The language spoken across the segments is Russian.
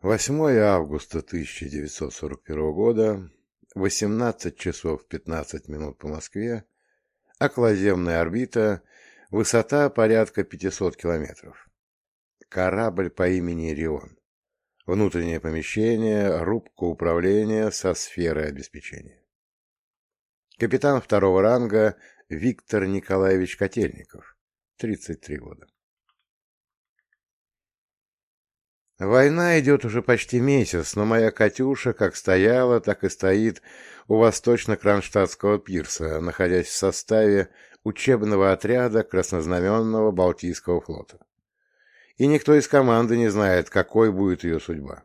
8 августа 1941 года, 18 часов 15 минут по Москве, околоземная орбита, высота порядка 500 километров. Корабль по имени Рион. Внутреннее помещение, рубка управления со сферой обеспечения. Капитан второго ранга Виктор Николаевич Котельников, 33 года. Война идет уже почти месяц, но моя Катюша как стояла, так и стоит у восточно-кронштадтского пирса, находясь в составе учебного отряда Краснознаменного Балтийского флота. И никто из команды не знает, какой будет ее судьба.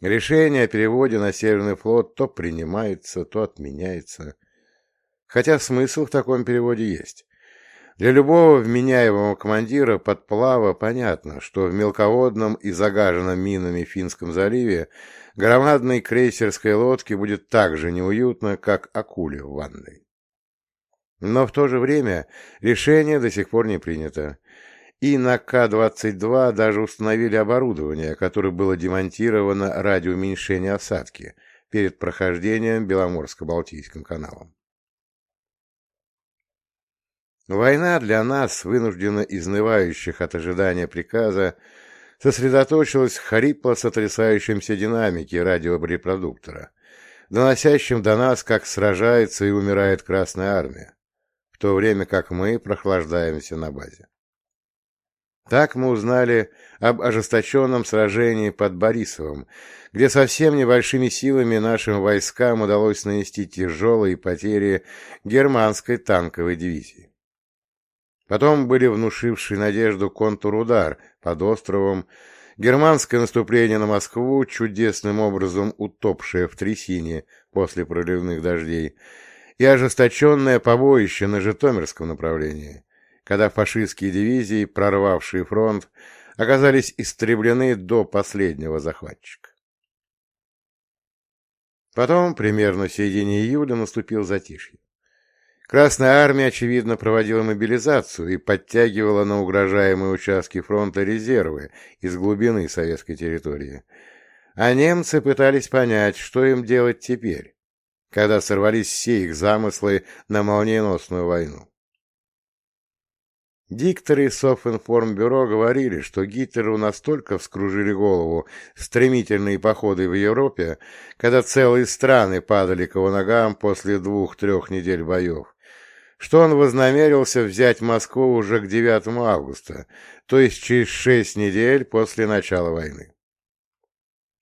Решение о переводе на Северный флот то принимается, то отменяется. Хотя смысл в таком переводе есть. Для любого вменяемого командира подплава понятно, что в мелководном и загаженном минами Финском заливе громадной крейсерской лодке будет так же неуютно, как акуле в ванной. Но в то же время решение до сих пор не принято. И на К-22 даже установили оборудование, которое было демонтировано ради уменьшения осадки перед прохождением Беломорско-Балтийским каналом. Война для нас, вынужденно изнывающих от ожидания приказа, сосредоточилась в хрипло сотрясающемся динамике радиорепродуктора, доносящем до нас, как сражается и умирает Красная Армия, в то время как мы прохлаждаемся на базе. Так мы узнали об ожесточенном сражении под Борисовым, где совсем небольшими силами нашим войскам удалось нанести тяжелые потери германской танковой дивизии. Потом были внушившие надежду контур-удар под островом, германское наступление на Москву, чудесным образом утопшее в трясине после проливных дождей, и ожесточенное побоище на Житомирском направлении, когда фашистские дивизии, прорвавшие фронт, оказались истреблены до последнего захватчика. Потом, примерно в середине июля, наступил затишье. Красная армия, очевидно, проводила мобилизацию и подтягивала на угрожаемые участки фронта резервы из глубины советской территории. А немцы пытались понять, что им делать теперь, когда сорвались все их замыслы на молниеносную войну. Дикторы Софинформбюро говорили, что Гитлеру настолько вскружили голову стремительные походы в Европе, когда целые страны падали к его ногам после двух-трех недель боев, что он вознамерился взять Москву уже к 9 августа, то есть через шесть недель после начала войны.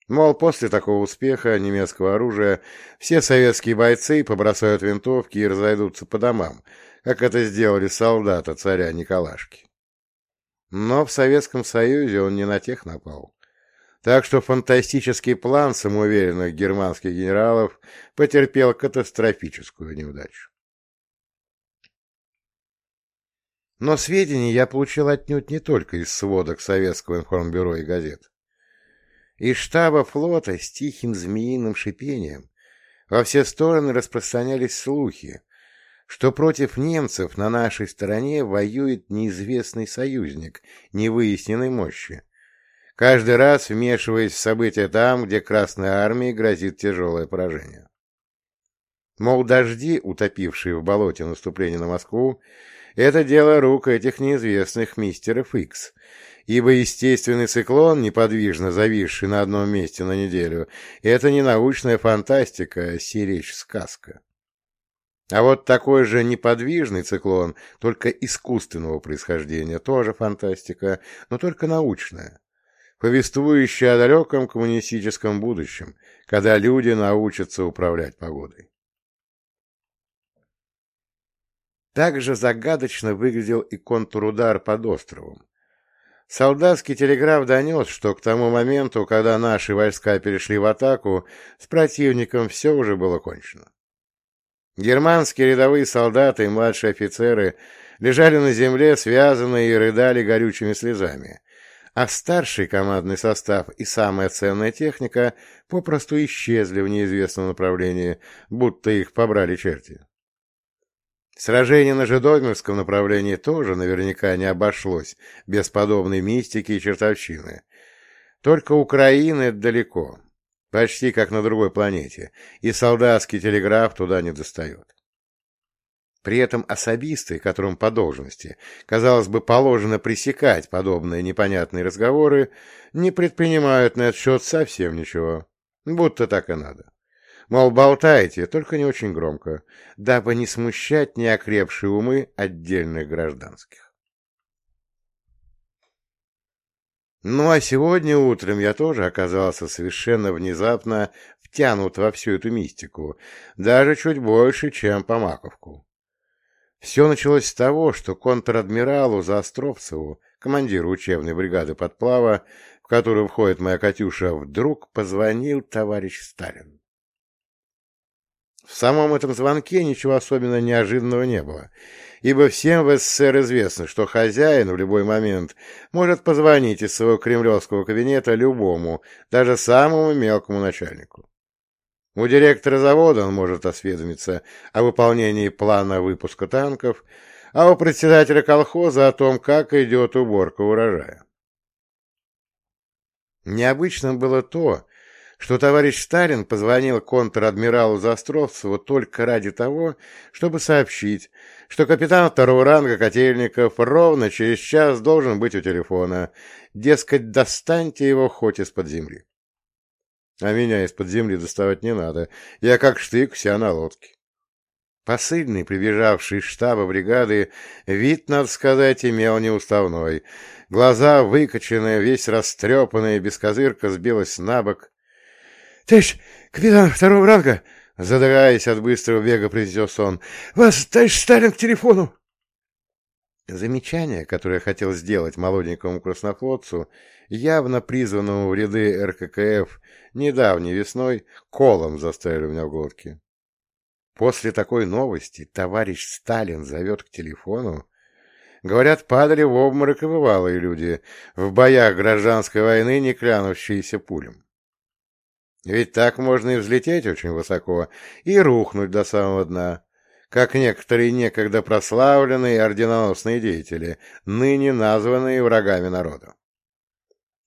Мол, после такого успеха немецкого оружия все советские бойцы побросают винтовки и разойдутся по домам, как это сделали солдаты царя Николашки. Но в Советском Союзе он не на тех напал. Так что фантастический план самоуверенных германских генералов потерпел катастрофическую неудачу. Но сведения я получил отнюдь не только из сводок Советского информбюро и газет. Из штаба флота с тихим змеиным шипением во все стороны распространялись слухи, что против немцев на нашей стороне воюет неизвестный союзник невыясненной мощи, каждый раз вмешиваясь в события там, где Красной Армии грозит тяжелое поражение. Мол, дожди, утопившие в болоте наступление на Москву, это дело рук этих неизвестных мистеров Икс, ибо естественный циклон, неподвижно зависший на одном месте на неделю, это не научная фантастика, а сиречь-сказка. А вот такой же неподвижный циклон, только искусственного происхождения, тоже фантастика, но только научная, повествующая о далеком коммунистическом будущем, когда люди научатся управлять погодой. Также загадочно выглядел и контур-удар под островом. Солдатский телеграф донес, что к тому моменту, когда наши войска перешли в атаку, с противником все уже было кончено. Германские рядовые солдаты и младшие офицеры лежали на земле, связанные и рыдали горючими слезами, а старший командный состав и самая ценная техника попросту исчезли в неизвестном направлении, будто их побрали черти. Сражение на Жидомирском направлении тоже наверняка не обошлось без подобной мистики и чертовщины. Только Украина — далеко, почти как на другой планете, и солдатский телеграф туда не достает. При этом особисты, которым по должности, казалось бы, положено пресекать подобные непонятные разговоры, не предпринимают на этот счет совсем ничего. Будто так и надо. Мол, болтайте, только не очень громко, дабы не смущать неокрепшие умы отдельных гражданских. Ну а сегодня утром я тоже оказался совершенно внезапно втянут во всю эту мистику, даже чуть больше, чем по маковку. Все началось с того, что контр-адмиралу Заостровцеву, командиру учебной бригады подплава, в которую входит моя Катюша, вдруг позвонил товарищ Сталин. В самом этом звонке ничего особенно неожиданного не было, ибо всем в СССР известно, что хозяин в любой момент может позвонить из своего кремлевского кабинета любому, даже самому мелкому начальнику. У директора завода он может осведомиться о выполнении плана выпуска танков, а у председателя колхоза о том, как идет уборка урожая. Необычным было то, что товарищ Сталин позвонил контр-адмиралу Заостровцеву только ради того, чтобы сообщить, что капитан второго ранга Котельников ровно через час должен быть у телефона, дескать, достаньте его хоть из-под земли. А меня из-под земли доставать не надо, я как штык вся на лодке. Посыльный, прибежавший из штаба бригады, вид, надо сказать, имел неуставной. Глаза выкоченные, весь растрепанный, без козырка сбилась на бок. — Товарищ капитан второго ранга! — задыхаясь от быстрого бега, произнес он. — Вас, товарищ Сталин, к телефону! Замечание, которое хотел сделать молоденькому краснофлотцу, явно призванному в ряды РККФ недавней весной, колом заставили меня в глотке. После такой новости товарищ Сталин зовет к телефону. Говорят, падали в обморок и бывалые люди, в боях гражданской войны не клянувшиеся пулем. Ведь так можно и взлететь очень высоко, и рухнуть до самого дна, как некоторые некогда прославленные орденоносные деятели, ныне названные врагами народа.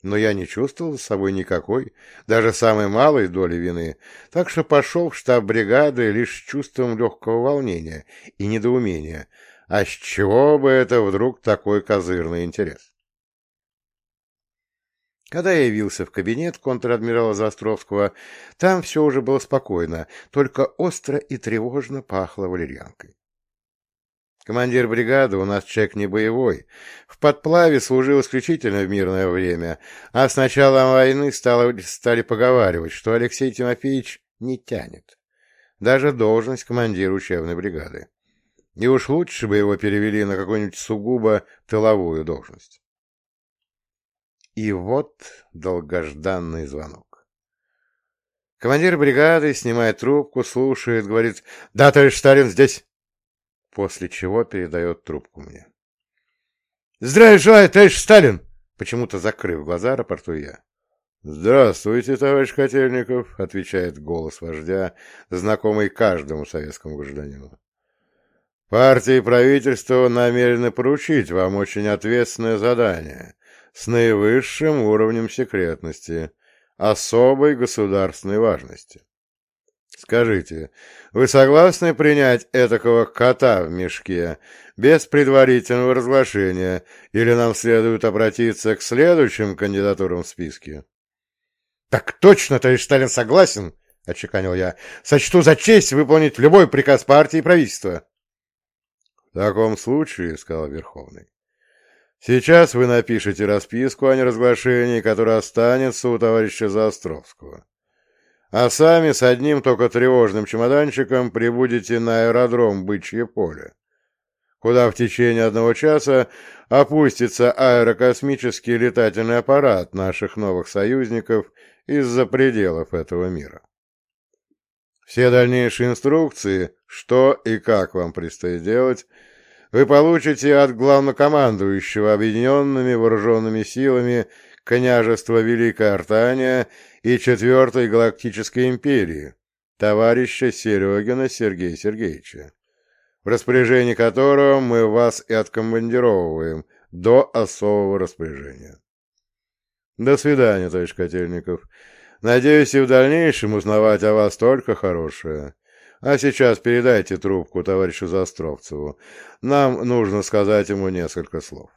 Но я не чувствовал с собой никакой, даже самой малой доли вины, так что пошел в штаб бригады лишь с чувством легкого волнения и недоумения, а с чего бы это вдруг такой козырный интерес? Когда я явился в кабинет контр-адмирала Заостровского, там все уже было спокойно, только остро и тревожно пахло валерьянкой. Командир бригады у нас человек не боевой. В подплаве служил исключительно в мирное время, а с началом войны стало, стали поговаривать, что Алексей Тимофеевич не тянет. Даже должность командира учебной бригады. И уж лучше бы его перевели на какую-нибудь сугубо тыловую должность. И вот долгожданный звонок. Командир бригады снимает трубку, слушает, говорит «Да, товарищ Сталин, здесь» после чего передает трубку мне. «Здравия желаю, товарищ Сталин!» Почему-то закрыв глаза, рапортую я. «Здравствуйте, товарищ Котельников», — отвечает голос вождя, знакомый каждому советскому гражданину. «Партия и правительство намерены поручить вам очень ответственное задание с наивысшим уровнем секретности, особой государственной важности. Скажите, вы согласны принять этакого кота в мешке без предварительного разглашения, или нам следует обратиться к следующим кандидатурам в списке? — Так точно, товарищ Сталин, согласен, — отчеканил я. — Сочту за честь выполнить любой приказ партии и правительства. — В таком случае, — сказал Верховный, — сейчас вы напишете расписку о неразглашении, которая останется у товарища Заостровского а сами с одним только тревожным чемоданчиком прибудете на аэродром Бычье поле, куда в течение одного часа опустится аэрокосмический летательный аппарат наших новых союзников из-за пределов этого мира. Все дальнейшие инструкции, что и как вам предстоит делать, вы получите от главнокомандующего Объединенными Вооруженными Силами княжества Великая Артания и Четвертой Галактической Империи, товарища Серегина Сергея Сергеевича, в распоряжении которого мы вас и откомандировываем до особого распоряжения. До свидания, товарищ Котельников. Надеюсь и в дальнейшем узнавать о вас только хорошее. А сейчас передайте трубку товарищу Застровцеву. Нам нужно сказать ему несколько слов.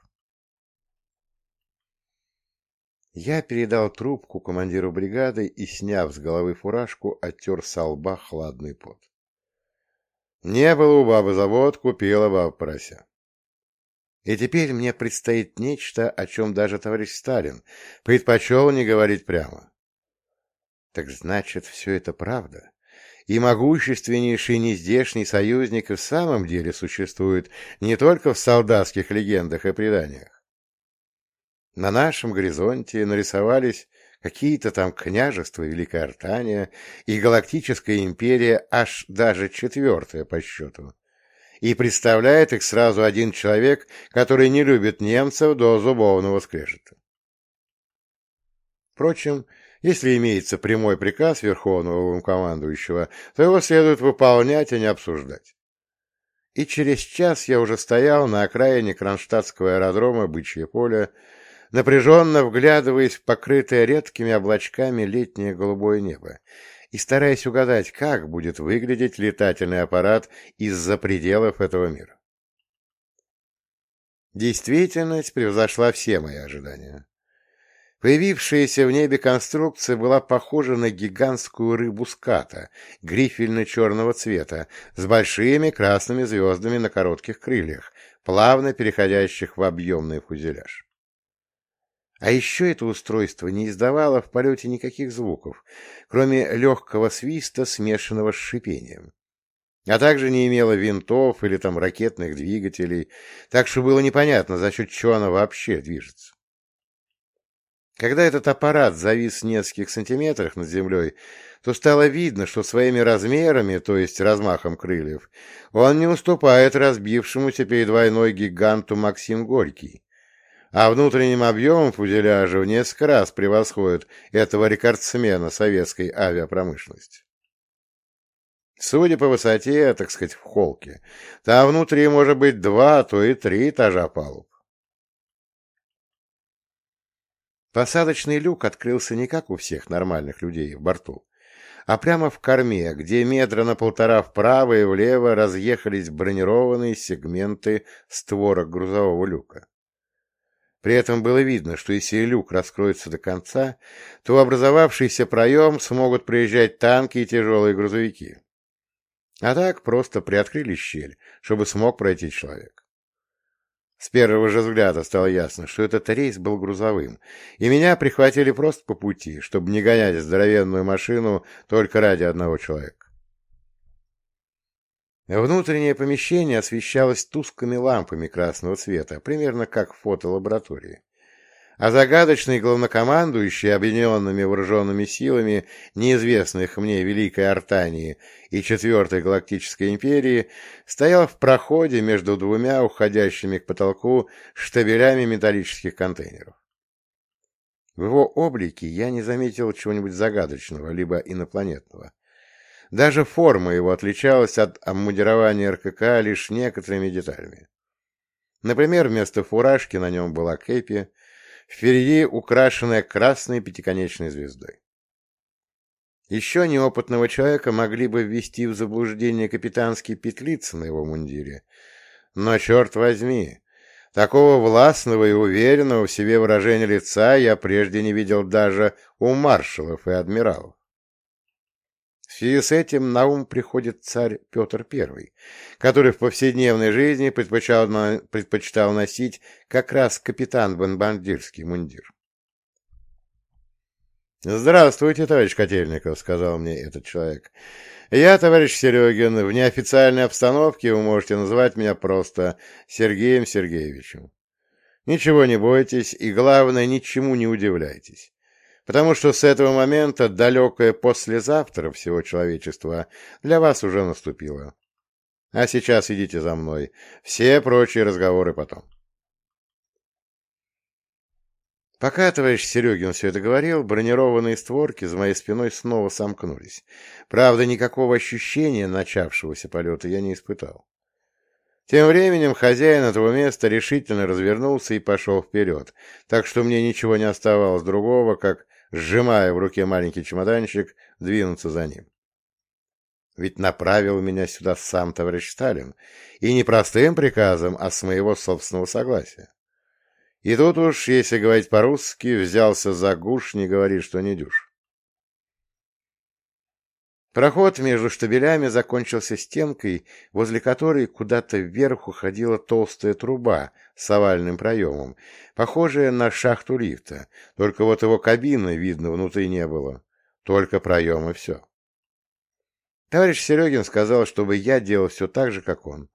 Я передал трубку командиру бригады и, сняв с головы фуражку, оттер со лба хладный пот. Не было у бабы завод, купила баба порося. И теперь мне предстоит нечто, о чем даже товарищ Сталин предпочел не говорить прямо. Так значит, все это правда? И могущественнейший нездешний союзник в самом деле существует не только в солдатских легендах и преданиях. На нашем горизонте нарисовались какие-то там княжества Великой Артания и Галактическая империя аж даже четвертая по счету. И представляет их сразу один человек, который не любит немцев до зубовного скрежета. Впрочем, если имеется прямой приказ Верховного командующего, то его следует выполнять, а не обсуждать. И через час я уже стоял на окраине Кронштадтского аэродрома Бычье поле, напряженно вглядываясь в покрытое редкими облачками летнее голубое небо и стараясь угадать, как будет выглядеть летательный аппарат из-за пределов этого мира. Действительность превзошла все мои ожидания. Появившаяся в небе конструкция была похожа на гигантскую рыбу ската, грифельно-черного цвета, с большими красными звездами на коротких крыльях, плавно переходящих в объемный фузеляж. А еще это устройство не издавало в полете никаких звуков, кроме легкого свиста, смешанного с шипением. А также не имело винтов или там ракетных двигателей, так что было непонятно, за счет чего оно вообще движется. Когда этот аппарат завис в нескольких сантиметрах над землей, то стало видно, что своими размерами, то есть размахом крыльев, он не уступает разбившемуся перед войной гиганту Максим Горький, а внутренним объемом фузеляжа в несколько раз превосходит этого рекордсмена советской авиапромышленности. Судя по высоте, так сказать, в холке, там внутри может быть два, а то и три этажа палуб. Посадочный люк открылся не как у всех нормальных людей в борту, а прямо в корме, где метра на полтора вправо и влево разъехались бронированные сегменты створок грузового люка. При этом было видно, что если люк раскроется до конца, то в образовавшийся проем смогут приезжать танки и тяжелые грузовики. А так просто приоткрыли щель, чтобы смог пройти человек. С первого же взгляда стало ясно, что этот рейс был грузовым, и меня прихватили просто по пути, чтобы не гонять здоровенную машину только ради одного человека. Внутреннее помещение освещалось тусклыми лампами красного цвета, примерно как в фотолаборатории. А загадочный главнокомандующий объединенными вооруженными силами неизвестных мне Великой Артании и Четвертой Галактической Империи стоял в проходе между двумя уходящими к потолку штабелями металлических контейнеров. В его облике я не заметил чего-нибудь загадочного, либо инопланетного. Даже форма его отличалась от обмундирования РКК лишь некоторыми деталями. Например, вместо фуражки на нем была кепи, впереди украшенная красной пятиконечной звездой. Еще неопытного человека могли бы ввести в заблуждение капитанские петлицы на его мундире. Но, черт возьми, такого властного и уверенного в себе выражения лица я прежде не видел даже у маршалов и адмиралов. В связи с этим на ум приходит царь Петр I, который в повседневной жизни предпочитал, предпочитал носить как раз капитан-бомбардирский мундир. «Здравствуйте, товарищ Котельников», — сказал мне этот человек. «Я, товарищ Серегин, в неофициальной обстановке вы можете называть меня просто Сергеем Сергеевичем. Ничего не бойтесь и, главное, ничему не удивляйтесь потому что с этого момента далекое послезавтра всего человечества для вас уже наступило. А сейчас идите за мной. Все прочие разговоры потом. Пока товарищ Серегин все это говорил, бронированные створки за моей спиной снова сомкнулись. Правда, никакого ощущения начавшегося полета я не испытал. Тем временем хозяин этого места решительно развернулся и пошел вперед, так что мне ничего не оставалось другого, как, сжимая в руке маленький чемоданчик, двинуться за ним. Ведь направил меня сюда сам товарищ Сталин, и не простым приказом, а с моего собственного согласия. И тут уж, если говорить по-русски, взялся за гуш, не говори, что не дюшь. Проход между штабелями закончился стенкой, возле которой куда-то вверх уходила толстая труба с овальным проемом, похожая на шахту лифта, только вот его кабины, видно, внутри не было, только проем и все. Товарищ Серегин сказал, чтобы я делал все так же, как он,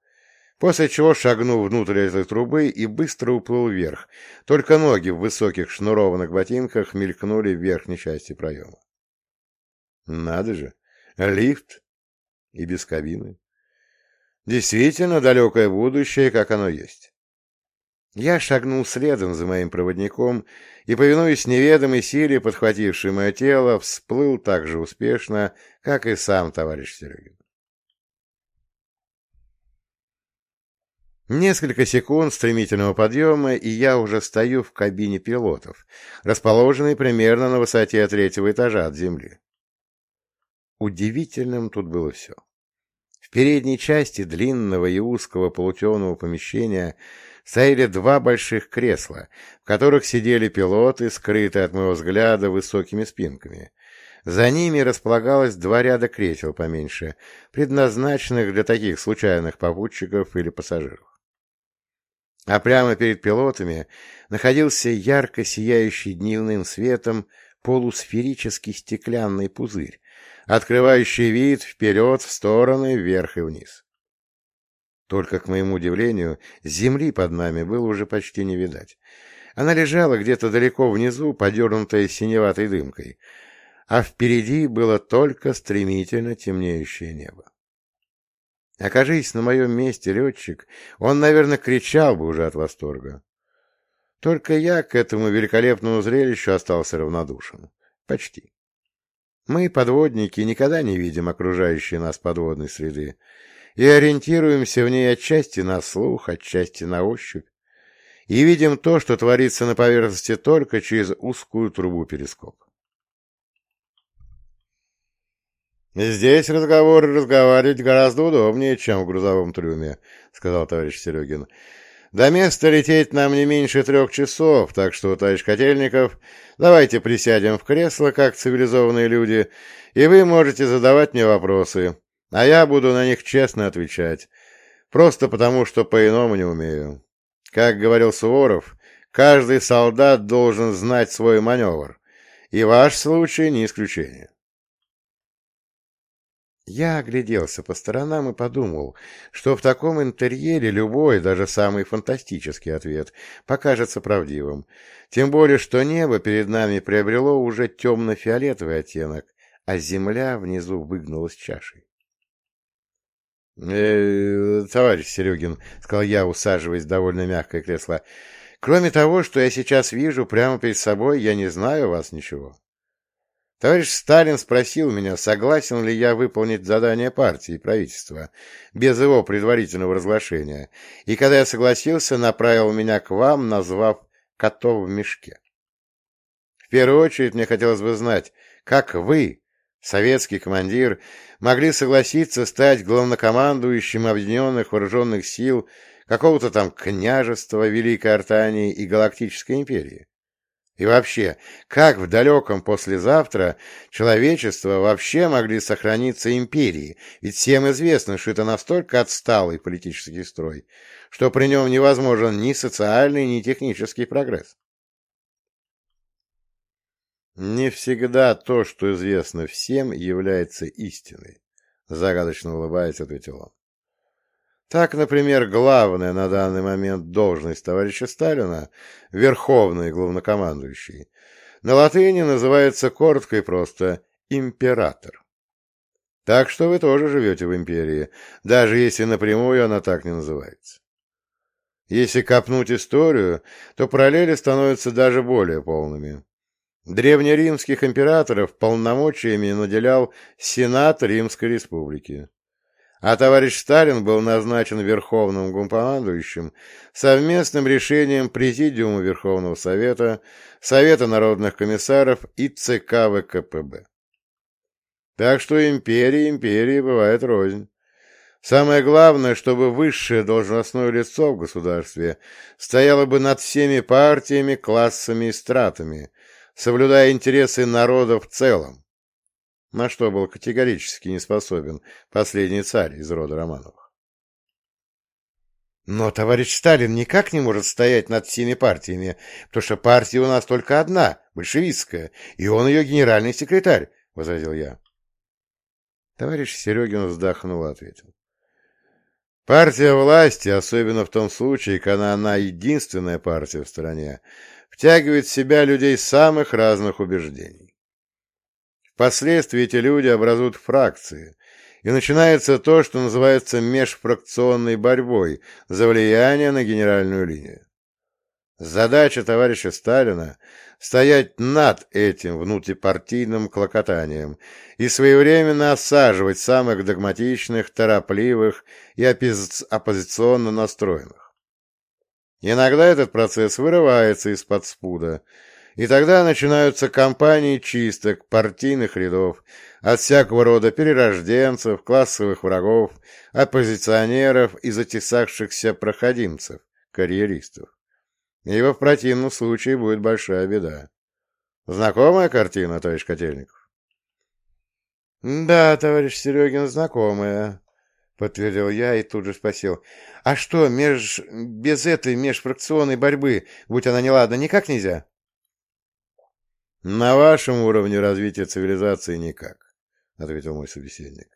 после чего шагнул внутрь этой трубы и быстро уплыл вверх, только ноги в высоких шнурованных ботинках мелькнули в верхней части проема. Надо же! Лифт и без кабины. Действительно далекое будущее, как оно есть. Я шагнул следом за моим проводником и, повинуясь неведомой силе, подхватившей мое тело, всплыл так же успешно, как и сам товарищ Серегин. Несколько секунд стремительного подъема, и я уже стою в кабине пилотов, расположенной примерно на высоте третьего этажа от земли. Удивительным тут было все. В передней части длинного и узкого полутемного помещения стояли два больших кресла, в которых сидели пилоты, скрытые от моего взгляда высокими спинками. За ними располагалось два ряда кресел поменьше, предназначенных для таких случайных попутчиков или пассажиров. А прямо перед пилотами находился ярко сияющий дневным светом полусферический стеклянный пузырь, открывающий вид вперед, в стороны, вверх и вниз. Только, к моему удивлению, земли под нами было уже почти не видать. Она лежала где-то далеко внизу, подернутая синеватой дымкой, а впереди было только стремительно темнеющее небо. Окажись на моем месте летчик, он, наверное, кричал бы уже от восторга. Только я к этому великолепному зрелищу остался равнодушен. Почти. Мы, подводники, никогда не видим окружающей нас подводной среды и ориентируемся в ней отчасти на слух, отчасти на ощупь, и видим то, что творится на поверхности только через узкую трубу перископа. «Здесь разговоры разговаривать гораздо удобнее, чем в грузовом трюме», — сказал товарищ Серегин. До места лететь нам не меньше трех часов, так что, товарищ Котельников, давайте присядем в кресло, как цивилизованные люди, и вы можете задавать мне вопросы, а я буду на них честно отвечать, просто потому, что по-иному не умею. Как говорил Суворов, каждый солдат должен знать свой маневр, и ваш случай не исключение. Я огляделся по сторонам и подумал, что в таком интерьере любой, даже самый фантастический ответ покажется правдивым, тем более что небо перед нами приобрело уже темно-фиолетовый оттенок, а земля внизу выгнулась чашей. «Э, товарищ Серегин», — сказал я, усаживаясь в довольно мягкое кресло, — «кроме того, что я сейчас вижу прямо перед собой, я не знаю вас ничего». Товарищ Сталин спросил меня, согласен ли я выполнить задание партии и правительства без его предварительного разглашения, и когда я согласился, направил меня к вам, назвав «котов в мешке». В первую очередь мне хотелось бы знать, как вы, советский командир, могли согласиться стать главнокомандующим Объединенных Вооруженных Сил какого-то там княжества Великой Артании и Галактической империи. И вообще, как в далеком послезавтра человечество вообще могли сохраниться империи? Ведь всем известно, что это настолько отсталый политический строй, что при нем невозможен ни социальный, ни технический прогресс. Не всегда то, что известно всем, является истиной, загадочно улыбаясь, ответил он. Так, например, главная на данный момент должность товарища Сталина, верховный главнокомандующий, на латыни называется коротко и просто «император». Так что вы тоже живете в империи, даже если напрямую она так не называется. Если копнуть историю, то параллели становятся даже более полными. Древнеримских императоров полномочиями наделял Сенат Римской Республики а товарищ Сталин был назначен Верховным Гумкомандующим совместным решением Президиума Верховного Совета, Совета народных комиссаров и ЦК ВКПБ. Так что империи империи бывает рознь. Самое главное, чтобы высшее должностное лицо в государстве стояло бы над всеми партиями, классами и стратами, соблюдая интересы народа в целом, на что был категорически не способен последний царь из рода Романовых. Но товарищ Сталин никак не может стоять над всеми партиями, потому что партия у нас только одна, большевистская, и он ее генеральный секретарь, — возразил я. Товарищ Серегин вздохнул и ответил. Партия власти, особенно в том случае, когда она единственная партия в стране, втягивает в себя людей самых разных убеждений. Впоследствии эти люди образуют фракции, и начинается то, что называется межфракционной борьбой за влияние на генеральную линию. Задача товарища Сталина – стоять над этим внутрипартийным клокотанием и своевременно осаживать самых догматичных, торопливых и оппозиционно настроенных. Иногда этот процесс вырывается из-под спуда, и тогда начинаются кампании чисток партийных рядов от всякого рода перерожденцев, классовых врагов, оппозиционеров и затесавшихся проходимцев, карьеристов ибо в противном случае будет большая беда. Знакомая картина, товарищ Котельников? — Да, товарищ Серегин, знакомая, — подтвердил я и тут же спросил. — А что, меж... без этой межфракционной борьбы, будь она неладна, никак нельзя? — На вашем уровне развития цивилизации никак, — ответил мой собеседник.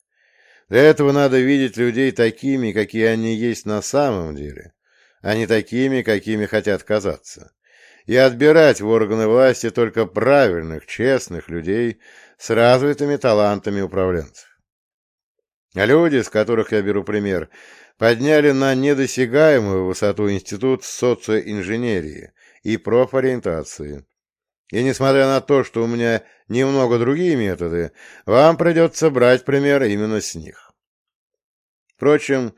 Для этого надо видеть людей такими, какие они есть на самом деле, а не такими, какими хотят казаться, и отбирать в органы власти только правильных, честных людей с развитыми талантами управленцев. А люди, с которых я беру пример, подняли на недосягаемую высоту институт социоинженерии и профориентации. И несмотря на то, что у меня немного другие методы, вам придется брать пример именно с них. Впрочем,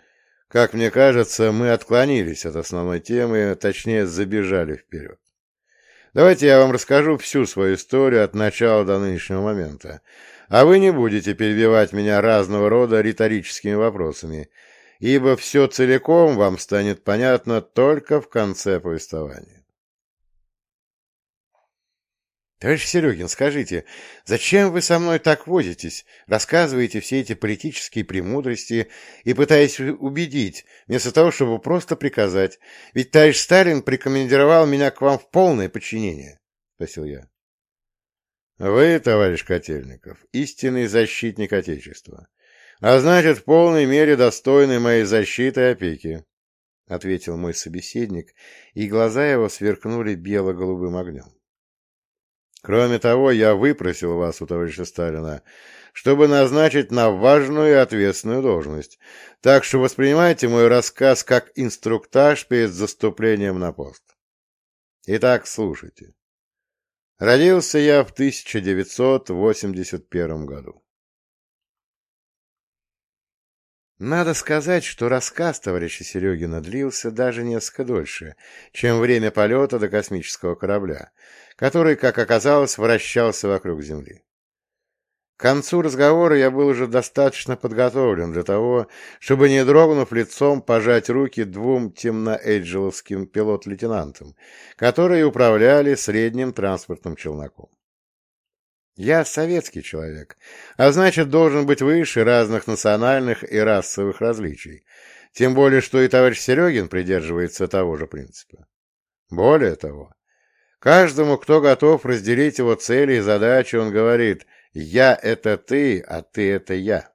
как мне кажется, мы отклонились от основной темы, точнее, забежали вперед. Давайте я вам расскажу всю свою историю от начала до нынешнего момента, а вы не будете перебивать меня разного рода риторическими вопросами, ибо все целиком вам станет понятно только в конце повествования. Товарищ Серегин, скажите, зачем вы со мной так возитесь, рассказываете все эти политические премудрости и пытаетесь убедить, вместо того, чтобы просто приказать? Ведь товарищ Сталин прикомандировал меня к вам в полное подчинение, — спросил я. Вы, товарищ Котельников, истинный защитник Отечества, а значит, в полной мере достойный моей защиты и опеки, — ответил мой собеседник, и глаза его сверкнули бело-голубым огнем. Кроме того, я выпросил вас у товарища Сталина, чтобы назначить на важную и ответственную должность. Так что воспринимайте мой рассказ как инструктаж перед заступлением на пост. Итак, слушайте. Родился я в 1981 году. Надо сказать, что рассказ товарища Серегина длился даже несколько дольше, чем время полета до космического корабля, который, как оказалось, вращался вокруг Земли. К концу разговора я был уже достаточно подготовлен для того, чтобы, не дрогнув лицом, пожать руки двум темноэйджеловским пилот-лейтенантам, которые управляли средним транспортным челноком. Я советский человек, а значит, должен быть выше разных национальных и расовых различий, тем более, что и товарищ Серегин придерживается того же принципа. Более того, каждому, кто готов разделить его цели и задачи, он говорит «я — это ты, а ты — это я»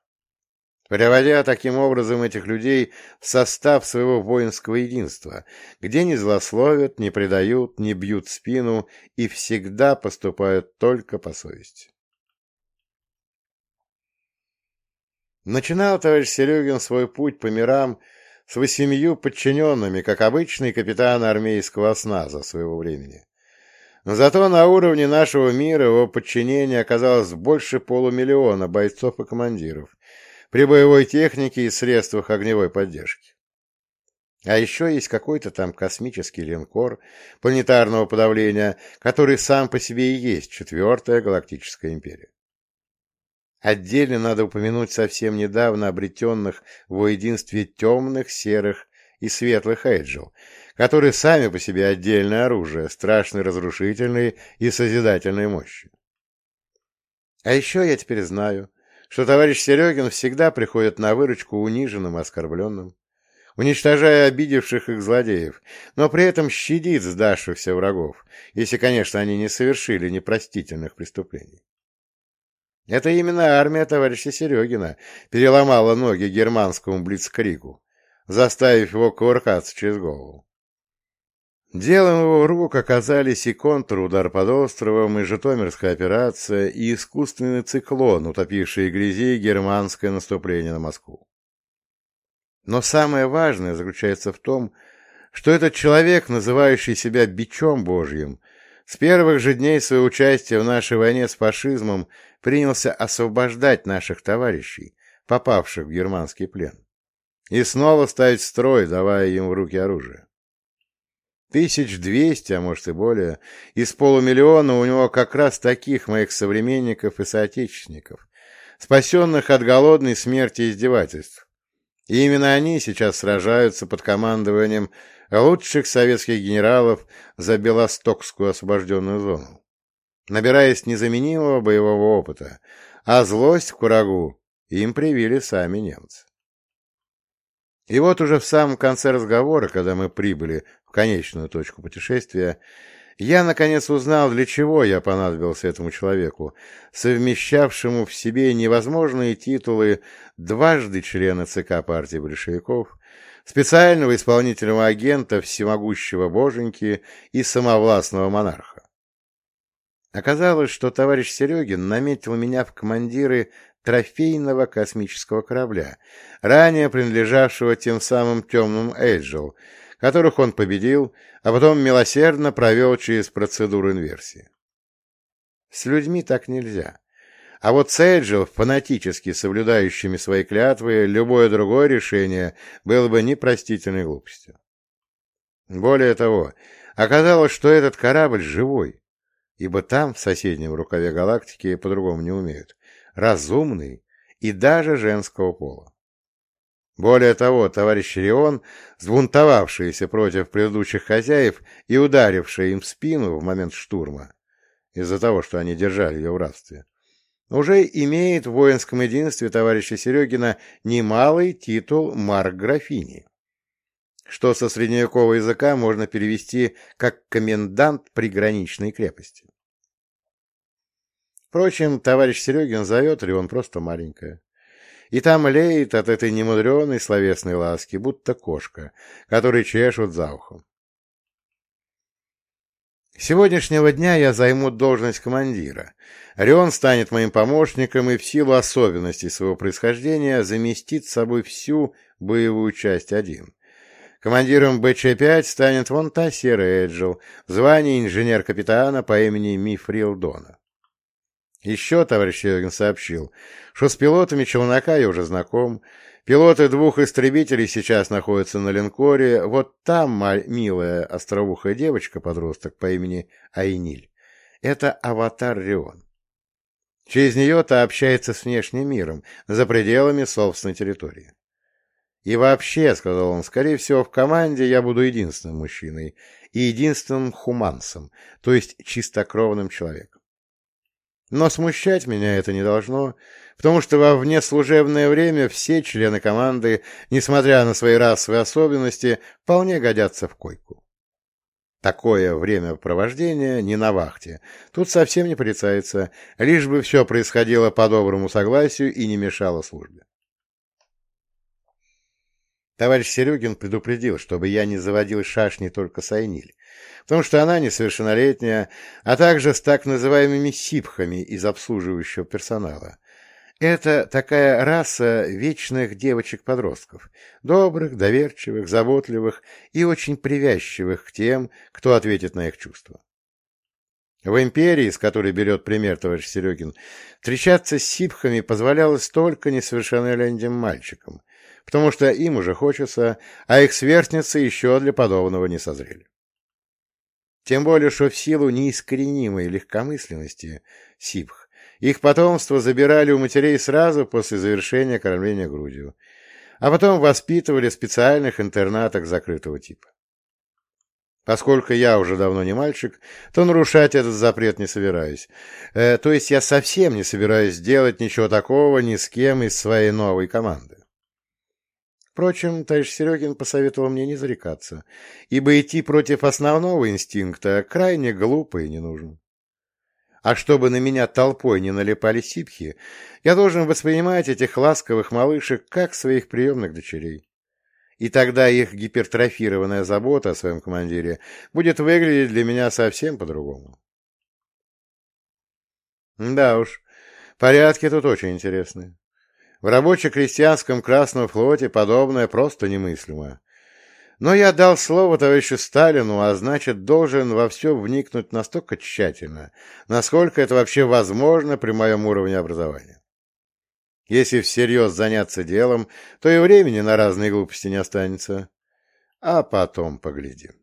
приводя таким образом этих людей в состав своего воинского единства, где не злословят, не предают, не бьют спину и всегда поступают только по совести. Начинал товарищ Серегин свой путь по мирам с восемью подчиненными, как обычный капитан армейского осназа своего времени. Но зато на уровне нашего мира его подчинения оказалось больше полумиллиона бойцов и командиров, при боевой технике и средствах огневой поддержки. А еще есть какой-то там космический линкор планетарного подавления, который сам по себе и есть Четвертая Галактическая Империя. Отдельно надо упомянуть совсем недавно обретенных во единстве темных, серых и светлых эйджел, которые сами по себе отдельное оружие, страшной разрушительной и созидательной мощи. А еще я теперь знаю, что товарищ Серегин всегда приходит на выручку униженным оскорбленным, уничтожая обидевших их злодеев, но при этом щадит сдавшихся врагов, если, конечно, они не совершили непростительных преступлений. Это именно армия товарища Серегина переломала ноги германскому блицкригу, заставив его кувыркаться через голову. Делом его рук оказались и контрудар под островом, и Житомирская операция, и искусственный циклон, утопивший грязи германское наступление на Москву. Но самое важное заключается в том, что этот человек, называющий себя бичом Божьим, с первых же дней своего участия в нашей войне с фашизмом принялся освобождать наших товарищей, попавших в германский плен, и снова ставить строй, давая им в руки оружие. Тысяч двести, а может и более, из полумиллиона у него как раз таких моих современников и соотечественников, спасенных от голодной смерти и издевательств. И именно они сейчас сражаются под командованием лучших советских генералов за Белостокскую освобожденную зону, набираясь незаменимого боевого опыта, а злость к врагу им привили сами немцы. И вот уже в самом конце разговора, когда мы прибыли в конечную точку путешествия, я, наконец, узнал, для чего я понадобился этому человеку, совмещавшему в себе невозможные титулы дважды члена ЦК партии большевиков, специального исполнительного агента всемогущего боженьки и самовластного монарха. Оказалось, что товарищ Серегин наметил меня в командиры трофейного космического корабля, ранее принадлежавшего тем самым темным Эйджел, которых он победил, а потом милосердно провел через процедуру инверсии. С людьми так нельзя. А вот с Эйджел, фанатически соблюдающими свои клятвы, любое другое решение было бы непростительной глупостью. Более того, оказалось, что этот корабль живой, ибо там, в соседнем рукаве галактики, по-другому не умеют, разумный и даже женского пола. Более того, товарищ Рион, сбунтовавшийся против предыдущих хозяев и ударивший им в спину в момент штурма, из-за того, что они держали ее в рабстве, уже имеет в воинском единстве товарища Серегина немалый титул марк-графини, что со средневекового языка можно перевести как «комендант приграничной крепости». Впрочем, товарищ Серегин зовет ли он просто маленькая. И там леет от этой немудреной словесной ласки, будто кошка, которой чешут за ухом. Сегодняшнего дня я займу должность командира. Орион станет моим помощником и в силу особенностей своего происхождения заместит с собой всю боевую часть один. Командиром БЧ-5 станет вон та серая Эджил, звание инженер-капитана по имени Мифрил Дона. Еще товарищ Йогин сообщил, что с пилотами челнока я уже знаком. Пилоты двух истребителей сейчас находятся на линкоре. Вот там милая остроухая девочка-подросток по имени Айниль. Это аватар Рион. Через нее-то общается с внешним миром, за пределами собственной территории. И вообще, — сказал он, — скорее всего, в команде я буду единственным мужчиной и единственным хумансом, то есть чистокровным человеком. Но смущать меня это не должно, потому что во внеслужебное время все члены команды, несмотря на свои расовые особенности, вполне годятся в койку. Такое времяпровождение не на вахте. Тут совсем не порицается, лишь бы все происходило по доброму согласию и не мешало службе. Товарищ Серегин предупредил, чтобы я не заводил шашни только с Айниль, потому что она несовершеннолетняя, а также с так называемыми сипхами из обслуживающего персонала. Это такая раса вечных девочек-подростков, добрых, доверчивых, заботливых и очень привязчивых к тем, кто ответит на их чувства. В империи, с которой берет пример товарищ Серегин, встречаться с сипхами позволялось только несовершеннолетним мальчикам, потому что им уже хочется, а их сверстницы еще для подобного не созрели. Тем более, что в силу неискоренимой легкомысленности сипх их потомство забирали у матерей сразу после завершения кормления грудью, а потом воспитывали в специальных интернатах закрытого типа. Поскольку я уже давно не мальчик, то нарушать этот запрет не собираюсь. Э, то есть я совсем не собираюсь делать ничего такого ни с кем из своей новой команды. Впрочем, товарищ Серегин посоветовал мне не зарекаться, ибо идти против основного инстинкта крайне глупо и не нужно. А чтобы на меня толпой не налипали сипхи, я должен воспринимать этих ласковых малышек как своих приемных дочерей и тогда их гипертрофированная забота о своем командире будет выглядеть для меня совсем по-другому. Да уж, порядки тут очень интересные. В рабоче-крестьянском Красном флоте подобное просто немыслимо. Но я дал слово товарищу Сталину, а значит, должен во все вникнуть настолько тщательно, насколько это вообще возможно при моем уровне образования. Если всерьез заняться делом, то и времени на разные глупости не останется. А потом поглядим.